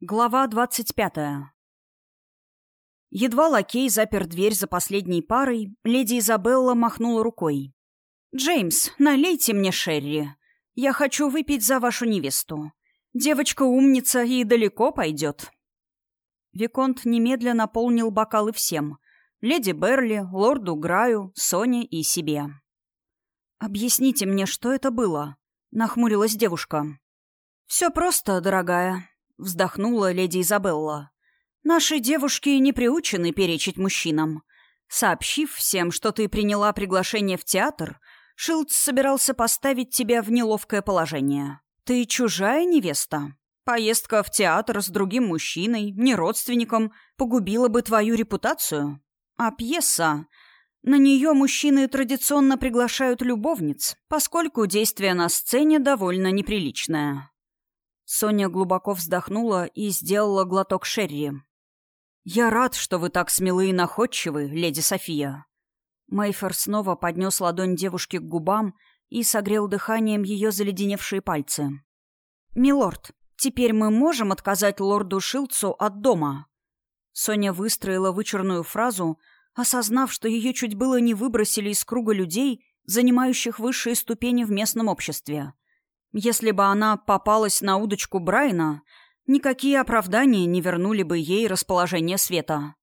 Глава двадцать пятая. Едва лакей запер дверь за последней парой, леди Изабелла махнула рукой. «Джеймс, налейте мне Шерри. Я хочу выпить за вашу невесту. Девочка умница и далеко пойдет». Виконт немедленно наполнил бокалы всем. Леди Берли, лорду Граю, Соне и себе. «Объясните мне, что это было?» — нахмурилась девушка. «Все просто, дорогая», вздохнула леди Изабелла. «Наши девушки не приучены перечить мужчинам. Сообщив всем, что ты приняла приглашение в театр, Шилдс собирался поставить тебя в неловкое положение. Ты чужая невеста. Поездка в театр с другим мужчиной, не родственником, погубила бы твою репутацию. А пьеса... На нее мужчины традиционно приглашают любовниц, поскольку действие на сцене довольно неприличное. Соня глубоко вздохнула и сделала глоток Шерри. «Я рад, что вы так смелы и находчивы, леди София». Мейфер снова поднес ладонь девушки к губам и согрел дыханием ее заледеневшие пальцы. «Милорд, теперь мы можем отказать лорду Шилцу от дома?» Соня выстроила вычурную фразу, осознав, что ее чуть было не выбросили из круга людей, занимающих высшие ступени в местном обществе. Если бы она попалась на удочку Брайна, никакие оправдания не вернули бы ей расположение света.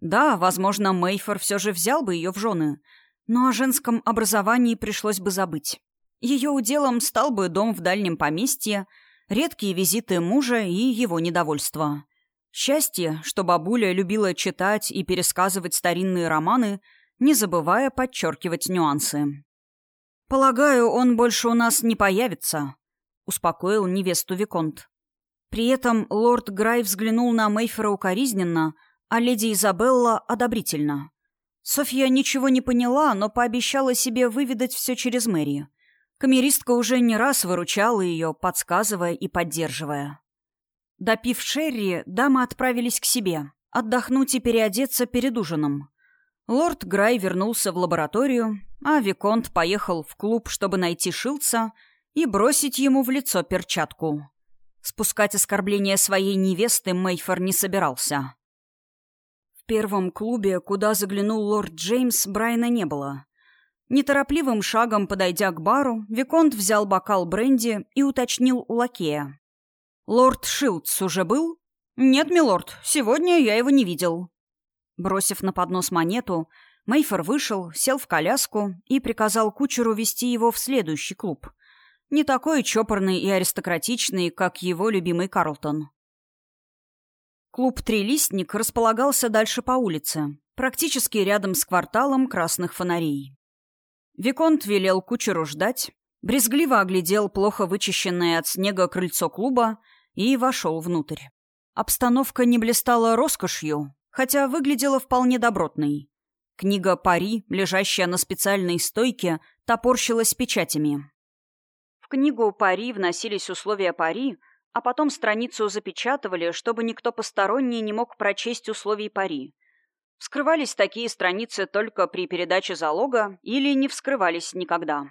Да, возможно, Мейфор все же взял бы ее в жены, но о женском образовании пришлось бы забыть. Ее уделом стал бы дом в дальнем поместье, редкие визиты мужа и его недовольство. Счастье, что бабуля любила читать и пересказывать старинные романы, не забывая подчеркивать нюансы. «Полагаю, он больше у нас не появится», — успокоил невесту Виконт. При этом лорд Грай взглянул на Мейфера укоризненно, а леди Изабелла — одобрительно. Софья ничего не поняла, но пообещала себе выведать все через Мэри. Камеристка уже не раз выручала ее, подсказывая и поддерживая. Допив Шерри, дамы отправились к себе, отдохнуть и переодеться перед ужином. Лорд Грай вернулся в лабораторию, а Виконт поехал в клуб, чтобы найти Шилца и бросить ему в лицо перчатку. Спускать оскорбление своей невесты Мейфор не собирался. В первом клубе, куда заглянул лорд Джеймс, Брайна не было. Неторопливым шагом, подойдя к бару, Виконт взял бокал бренди и уточнил у лакея. «Лорд Шилдс уже был?» «Нет, милорд, сегодня я его не видел». Бросив на поднос монету, Мейфор вышел, сел в коляску и приказал кучеру вести его в следующий клуб. Не такой чопорный и аристократичный, как его любимый Карлтон. Клуб «Трилистник» располагался дальше по улице, практически рядом с кварталом красных фонарей. Виконт велел кучеру ждать, брезгливо оглядел плохо вычищенное от снега крыльцо клуба и вошел внутрь. Обстановка не блистала роскошью, хотя выглядела вполне добротной. Книга «Пари», лежащая на специальной стойке, топорщилась печатями. В книгу «Пари» вносились условия пари, а потом страницу запечатывали, чтобы никто посторонний не мог прочесть условий пари. Вскрывались такие страницы только при передаче залога или не вскрывались никогда.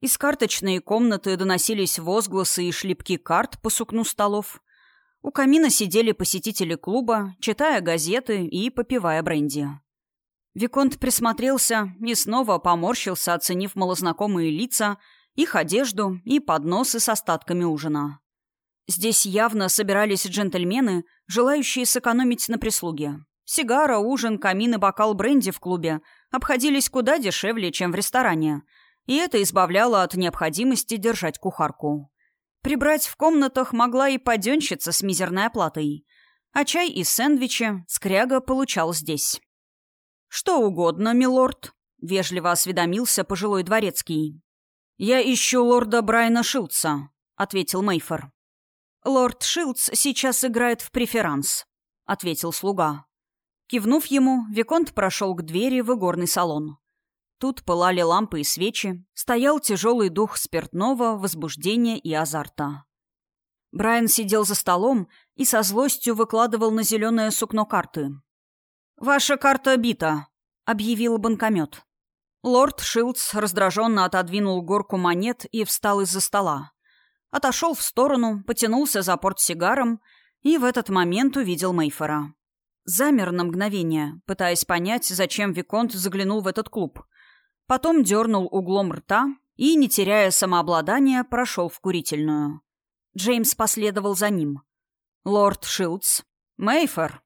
Из карточной комнаты доносились возгласы и шлепки карт по сукну столов. У камина сидели посетители клуба, читая газеты и попивая бренди. Виконт присмотрелся и снова поморщился, оценив малознакомые лица, их одежду и подносы с остатками ужина. Здесь явно собирались джентльмены, желающие сэкономить на прислуге. Сигара, ужин, камин и бокал бренди в клубе обходились куда дешевле, чем в ресторане, и это избавляло от необходимости держать кухарку. Прибрать в комнатах могла и паденщица с мизерной оплатой. А чай и сэндвичи скряга получал здесь. «Что угодно, милорд», — вежливо осведомился пожилой дворецкий. «Я ищу лорда Брайана Шилдса», — ответил Мейфор. «Лорд Шилдс сейчас играет в преферанс», — ответил слуга. Кивнув ему, Виконт прошел к двери в игорный салон. Тут пылали лампы и свечи, стоял тяжелый дух спиртного, возбуждения и азарта. Брайан сидел за столом и со злостью выкладывал на зеленое сукно карты. «Ваша карта бита», — объявил банкомет. Лорд Шилдс раздраженно отодвинул горку монет и встал из-за стола. Отошел в сторону, потянулся за портсигаром И в этот момент увидел Мейфора. Замер на мгновение, пытаясь понять, зачем Виконт заглянул в этот клуб. Потом дернул углом рта и, не теряя самообладания, прошел в курительную. Джеймс последовал за ним. «Лорд Шилдс, Мейфор,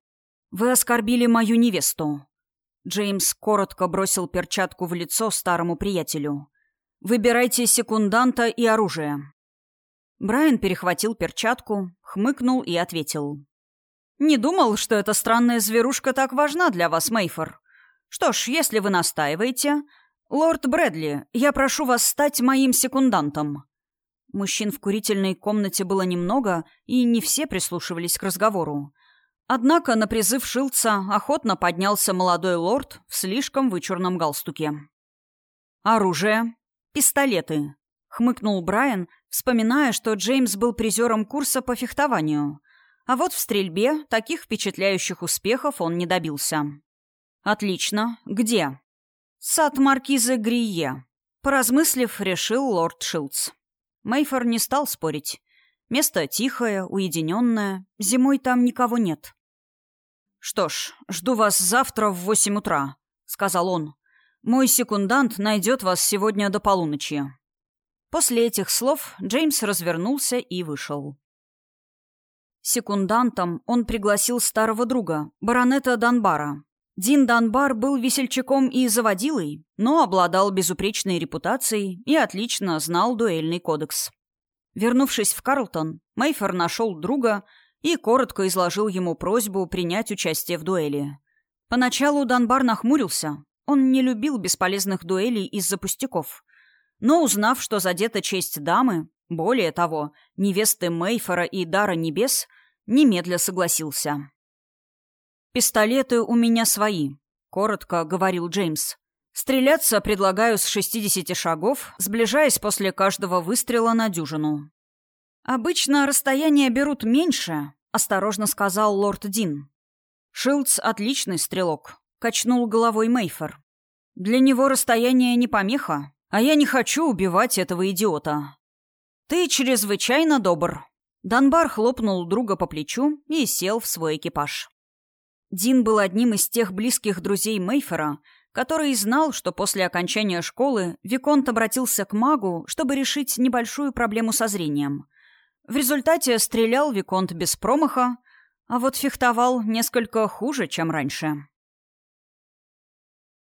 вы оскорбили мою невесту». Джеймс коротко бросил перчатку в лицо старому приятелю. «Выбирайте секунданта и оружие». Брайан перехватил перчатку, хмыкнул и ответил. «Не думал, что эта странная зверушка так важна для вас, Мейфор. Что ж, если вы настаиваете... Лорд Брэдли, я прошу вас стать моим секундантом». Мужчин в курительной комнате было немного, и не все прислушивались к разговору. Однако на призыв Шилца охотно поднялся молодой лорд в слишком вычурном галстуке. «Оружие. Пистолеты», — хмыкнул Брайан, вспоминая, что Джеймс был призером курса по фехтованию. А вот в стрельбе таких впечатляющих успехов он не добился. «Отлично. Где?» «Сад маркизы Грие», — поразмыслив, решил лорд Шилдс. Мейфор не стал спорить. Место тихое, уединенное, зимой там никого нет. «Что ж, жду вас завтра в восемь утра», — сказал он. «Мой секундант найдет вас сегодня до полуночи». После этих слов Джеймс развернулся и вышел. Секундантом он пригласил старого друга, баронета Данбара. Дин Данбар был весельчаком и заводилой, но обладал безупречной репутацией и отлично знал дуэльный кодекс. Вернувшись в Карлтон, Мейфер нашел друга и коротко изложил ему просьбу принять участие в дуэли. Поначалу Данбар нахмурился. Он не любил бесполезных дуэлей из-за пустяков. Но узнав, что задета честь дамы, более того, невесты Мейфора и Дара Небес, немедля согласился. «Пистолеты у меня свои», — коротко говорил Джеймс. «Стреляться предлагаю с 60 шагов, сближаясь после каждого выстрела на дюжину». «Обычно расстояние берут меньше», — осторожно сказал лорд Дин. «Шилдс — отличный стрелок», — качнул головой Мейфор. «Для него расстояние не помеха, а я не хочу убивать этого идиота. Ты чрезвычайно добр. Данбар хлопнул друга по плечу и сел в свой экипаж. Дин был одним из тех близких друзей Мейфера, который знал, что после окончания школы Виконт обратился к магу, чтобы решить небольшую проблему со зрением. В результате стрелял Виконт без промаха, а вот фехтовал несколько хуже, чем раньше.